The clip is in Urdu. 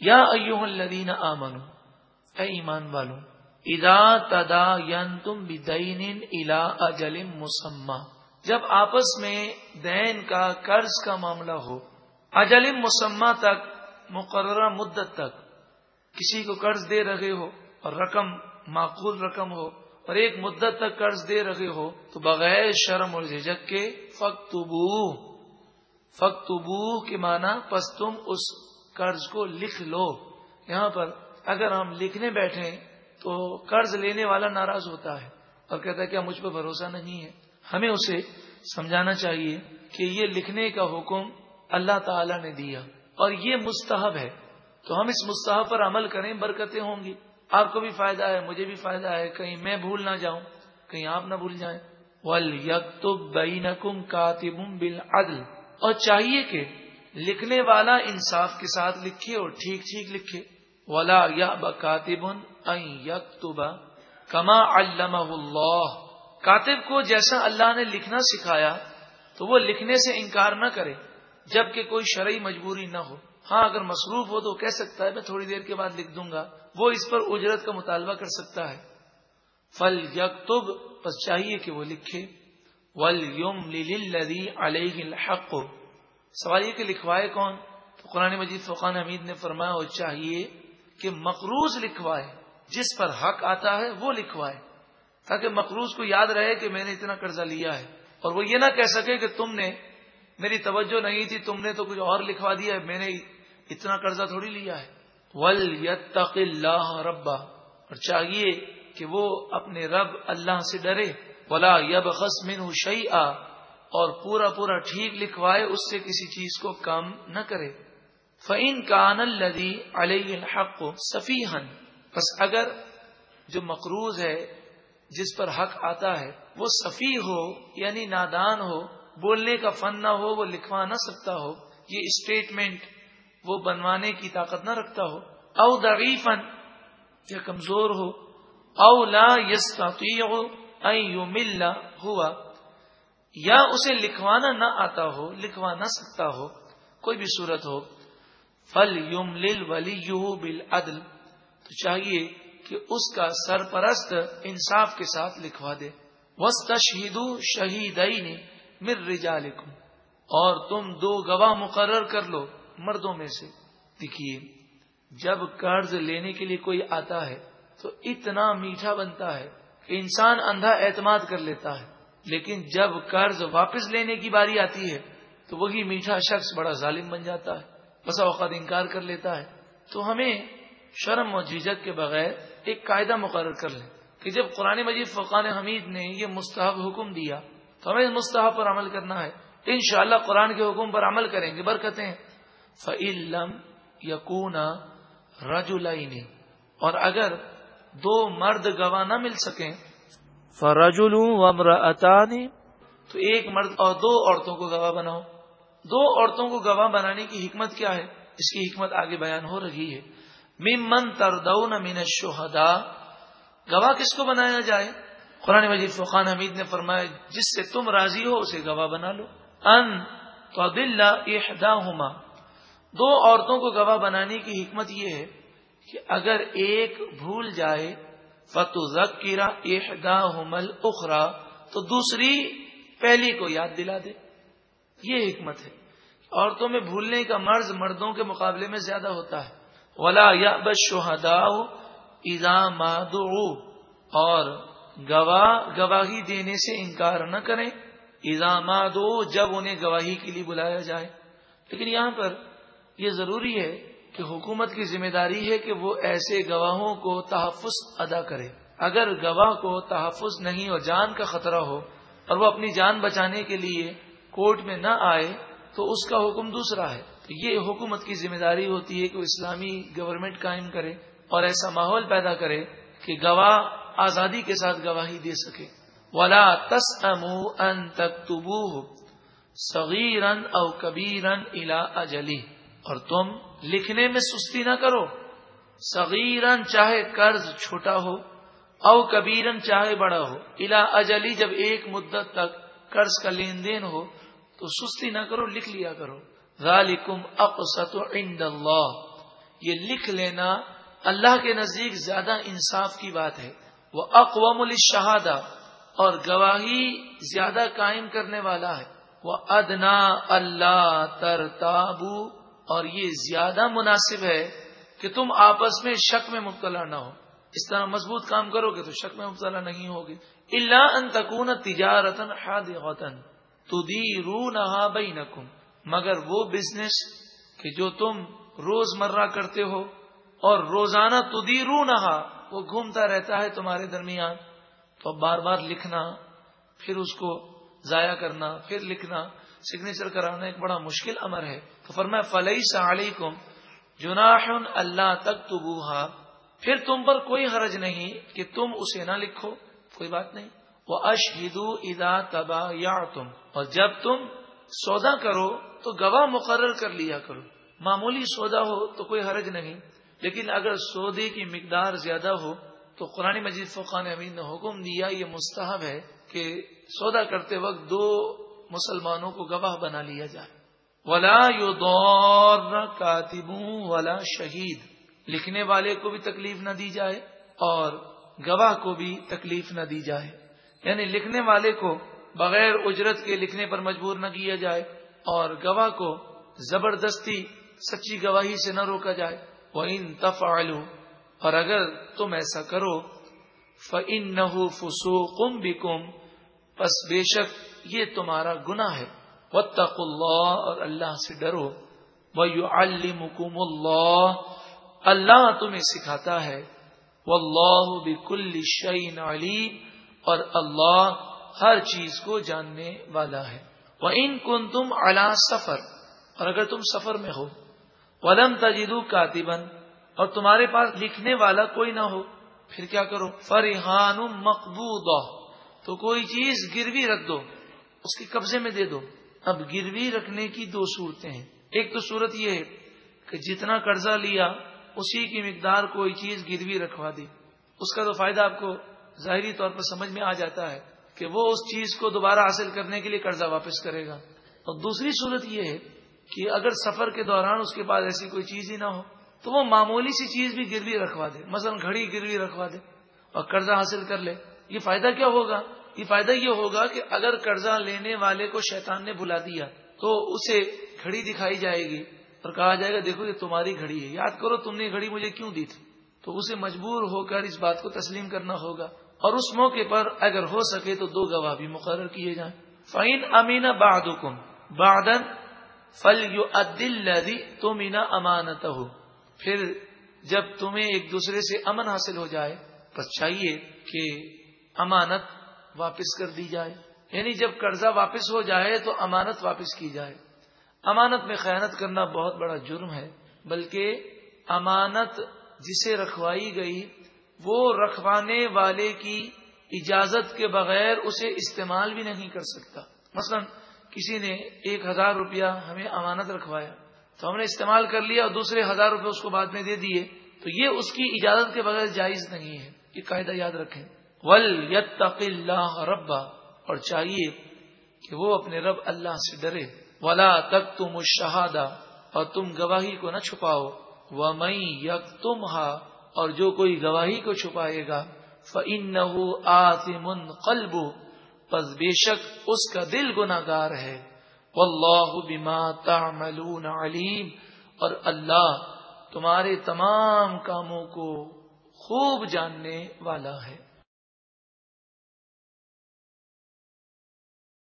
یا ایوہ الذین آمنو، اے ایمان والوں ادا تدا ین تم بدین الا اجل مسمہ، جب آپس میں دین کا، قرض کا معاملہ ہو، اجل مسمہ تک، مقررہ مدت تک، کسی کو قرض دے رہے ہو اور رقم، معقول رقم ہو، اور ایک مدت تک قرض دے رہے ہو، تو بغیر شرم اور جھجک کے فختبو فختبو کے معنی، پس تم اس قرض کو لکھ لو۔ یہاں پر اگر ہم لکھنے بیٹھے تو قرض لینے والا ناراض ہوتا ہے اور کہتا ہے کہ مجھ پہ بھروسہ نہیں ہے۔ ہمیں اسے سمجھانا چاہیے کہ یہ لکھنے کا حکم اللہ تعالی نے دیا اور یہ مستحب ہے۔ تو ہم اس مستحب پر عمل کریں، برکتیں ہوں گی۔ آپ کو بھی فائدہ ہے، مجھے بھی فائدہ ہے۔ کہیں میں بھول نہ جاؤں، کہیں آپ نہ بھول جائیں۔ ول یک بین کاتب اور چاہیے کہ لکھنے والا انصاف کے ساتھ لکھے اور ٹھیک ٹھیک لکھے۔ ولا یا بکاتب کما علمہ اللہ کاتب کو جیسا اللہ نے لکھنا سکھایا، تو وہ لکھنے سے انکار نہ کرے جبکہ کوئی شرعی مجبوری نہ ہو۔ ہاں اگر مصروف ہو تو کہہ سکتا ہے، میں تھوڑی دیر کے بعد لکھ دوں گا۔ وہ اس پر اجرت کا مطالبہ کر سکتا ہے۔ فل یکتب بس چاہیے کہ وہ لکھے۔ ول یوم لدی علیہ الحق۔ سوال یہ کہ لکھوائے کون؟ تو قرآن مجید فقان حمید نے فرمایا وہ چاہیے کہ مقروض لکھوائے، جس پر حق آتا ہے وہ لکھوائے، تاکہ مقروض کو یاد رہے کہ میں نے اتنا قرضہ لیا ہے۔ اور وہ یہ نہ کہہ سکے کہ تم نے میری توجہ نہیں تھی، تم نے تو کچھ اور لکھوا دیا ہے، میں نے اتنا قرضہ تھوڑی لیا ہے۔ ول یتق اللہ ربا اور چاہیے کہ وہ اپنے رب اللہ سے ڈرے۔ ولا یب خسمن شعی اور پورا پورا ٹھیک لکھوائے اس سے کسی چیز کو کم نہ کرے۔ فعین کان الدی علیہ الحق صفی بس اگر جو مقروض ہے، جس پر حق آتا ہے، وہ صفی ہو یعنی نادان ہو، بولنے کا فن نہ ہو، وہ لکھوا نہ سکتا ہو، یہ اسٹیٹمنٹ وہ بنوانے کی طاقت نہ رکھتا ہو، او دغیفن یا کمزور ہو، او لا یس ہو مل ہوا یا اسے لکھوانا نہ آتا ہو لکھوا نہ سکتا ہو، کوئی بھی صورت ہو فل یوم لل ولی بل تو چاہیے کہ اس کا سرپرست انصاف کے ساتھ لکھوا دے۔ وسط شہید شہید مر رجا اور تم دو گواہ مقرر کر لو مردوں میں سے۔ دیکھیے، جب قرض لینے کے لیے کوئی آتا ہے تو اتنا میٹھا بنتا ہے کہ انسان اندھا اعتماد کر لیتا ہے۔ لیکن جب قرض واپس لینے کی باری آتی ہے، تو وہی میٹھا شخص بڑا ظالم بن جاتا ہے، بسا اوقات انکار کر لیتا ہے۔ تو ہمیں شرم و جھجک کے بغیر ایک قاعدہ مقرر کر لیں کہ جب قرآن مجید فقان حمید نے یہ مستحب حکم دیا، تو ہمیں مستحب پر عمل کرنا ہے۔ انشاءاللہ قرآن کے حکم پر عمل کریں گے، برکتیں فعلم یقون رج اور اگر دو مرد گواہ نہ مل سکیں فرجل ومرأتان تو ایک مرد اور دو عورتوں کو گواہ بناؤ. دو عورتوں کو گواہ بنانے کی حکمت کیا ہے؟ اس کی حکمت آگے بیان ہو رہی ہے. ممن تردون من الشہداء. گواہ کس کو بنایا جائے؟ قرآن مجید فقان حمید نے فرمایا، جس سے تم راضی ہو اسے گواہ بنا لو. ان تو احداہما. دو عورتوں کو گواہ بنانے کی حکمت یہ ہے کہ اگر ایک بھول جائے فتو ذکیرا احدا حمل اخرا تو دوسری پہلی کو یاد دلا دے۔ یہ حکمت ہے۔ عورتوں میں بھولنے کا مرض مردوں کے مقابلے میں زیادہ ہوتا ہے۔ ولا یا بشہدا ماد اور گواہ گواہی دینے سے انکار نہ کریں۔ ایزامات جب انہیں گواہی کے لیے بلایا جائے۔ لیکن یہاں پر یہ ضروری ہے کہ حکومت کی ذمہ داری ہے کہ وہ ایسے گواہوں کو تحفظ ادا کرے۔ اگر گواہ کو تحفظ نہیں اور جان کا خطرہ ہو اور وہ اپنی جان بچانے کے لیے کورٹ میں نہ آئے تو اس کا حکم دوسرا ہے۔ تو یہ حکومت کی ذمہ داری ہوتی ہے کہ وہ اسلامی گورنمنٹ قائم کرے اور ایسا ماحول پیدا کرے کہ گواہ آزادی کے ساتھ گواہی دے سکے۔ ولا تس ان تک صغیرن او کبیرن الا اجلی اور تم لکھنے میں سستی نہ کرو۔ صغیرن چاہے قرض چھوٹا ہو او کبیرن چاہے بڑا ہو۔ الا اجلی جب ایک مدت تک قرض کا لین دین ہو تو سستی نہ کرو، لکھ لیا کرو۔ ذالکم اقسط عند اللہ۔ یہ لکھ لینا اللہ کے نزدیک زیادہ انصاف کی بات ہے۔ وہ اقوام الشہادہ اور گواہی زیادہ قائم کرنے والا ہے۔ وہ ادنا اللہ تر تابو اور یہ زیادہ مناسب ہے کہ تم آپس میں شک میں مبتلا نہ ہو۔ اس طرح مضبوط کام کرو گے تو شک میں مبتلا نہیں ہوگی۔ اللہ ان تکون تجارتن حاد وطن رو نہا مگر وہ بزنس کہ جو تم روز مرہ کرتے ہو اور روزانہ تو دی رو نہا وہ گھومتا رہتا ہے تمہارے درمیان۔ تو بار بار لکھنا، پھر اس کو ضائع کرنا، پھر لکھنا۔ سگنیچر کرانا ایک بڑا مشکل امر ہے۔ تو فرمایا فلئی علیکم جناح اللہ تک تو پھر تم پر کوئی حرج نہیں کہ تم اسے نہ لکھو۔ کوئی بات نہیں۔ وہ اشہد ادا تبا یا تم اور جب تم سودا کرو تو گواہ مقرر کر لیا کرو۔ معمولی سودا ہو تو کوئی حرج نہیں۔ لیکن اگر سودے کی مقدار زیادہ ہو تو قرآن مجید فقان امین نے حکم دیا، یہ مستحب ہے کہ سودا کرتے وقت دو مسلمانوں کو گواہ بنا لیا جائے۔ ولا یو دور کاتبوں ولا شہید لکھنے والے کو بھی تکلیف نہ دی جائے اور گواہ کو بھی تکلیف نہ دی جائے۔ یعنی لکھنے والے کو بغیر اجرت کے لکھنے پر مجبور نہ کیا جائے اور گواہ کو زبردستی، سچی گواہی سے نہ روکا جائے۔ وہ ان تفعلو اور اگر تم ایسا کرو فن نہ فسوقم بکم پس بے شک یہ تمہارا گنا ہے۔ وطق اللہ اور اللہ سے ڈرو۔ وہ اللہ اللہ تمہیں سکھاتا ہے۔ واللہ بکل شعین علیم اور اللہ ہر چیز کو جاننے والا ہے۔ وہ ان کن تم سفر۔ اور اگر تم سفر میں ہو۔ ولم تجدو کاتبن اور تمہارے پاس لکھنے والا کوئی نہ ہو۔ پھر کیا کرو؟ فرحان مقبوض تو کوئی چیز گروی رکھ دو، اس کے قبضے میں دے دو۔ اب گروی رکھنے کی دو صورتیں ہیں۔ ایک تو صورت یہ ہے کہ جتنا قرضہ لیا، اسی کی مقدار کوئی چیز گروی رکھوا دی۔ اس کا تو فائدہ آپ کو ظاہری طور پر سمجھ میں آ جاتا ہے کہ وہ اس چیز کو دوبارہ حاصل کرنے کے لیے قرضہ واپس کرے گا۔ اور دوسری صورت یہ ہے کہ اگر سفر کے دوران اس کے پاس ایسی کوئی چیز ہی نہ ہو، تو وہ معمولی سی چیز بھی گروی رکھوا دے۔ مثلا گھڑی گروی رکھوا دے اور قرضہ حاصل کر لے۔ یہ فائدہ کیا ہوگا؟ یہ فائدہ یہ ہوگا کہ اگر قرضہ لینے والے کو شیطان نے بلا دیا تو اسے گھڑی دکھائی جائے گی اور کہا جائے گا، دیکھو یہ تمہاری گھڑی ہے۔ یاد کرو، تم نے گھڑی مجھے کیوں دی تھی؟ تو اسے مجبور ہو کر اس بات کو تسلیم کرنا ہوگا۔ اور اس موقع پر اگر ہو سکے تو دو گواہ بھی مقرر کیے جائیں۔ فائن امین باد بادن فل یو عدل تو مینا امانت ہو پھر جب تمہیں ایک دوسرے سے امن حاصل ہو جائے بس چاہیے کہ امانت واپس کر دی جائے۔ یعنی جب قرضہ واپس ہو جائے تو امانت واپس کی جائے۔ امانت میں خیانت کرنا بہت بڑا جرم ہے، بلکہ امانت جسے رکھوائی گئی، وہ رکھوانے والے کی اجازت کے بغیر اسے استعمال بھی نہیں کر سکتا۔ مثلا کسی نے ایک ہزار روپیہ ہمیں امانت رکھوایا، تو ہم نے استعمال کر لیا اور دوسرے ہزار روپے اس کو بعد میں دے دیے، تو یہ اس کی اجازت کے بغیر جائز نہیں ہے۔ یہ قاعدہ یاد رکھیں۔ ول یت اللہ ربا اور چاہیے کہ وہ اپنے رب اللہ سے ڈرے۔ ولا تک تم اور تم گواہی کو نہ چھپاؤ۔ وہ مئی یک تم اور جو کوئی گواہی کو چھپائے گا فن آتم قلب پس بے شک اس کا دل گناگار ہے۔ واللہ بما تعملون علیم اور اللہ تمہارے تمام کاموں کو خوب جاننے والا ہے۔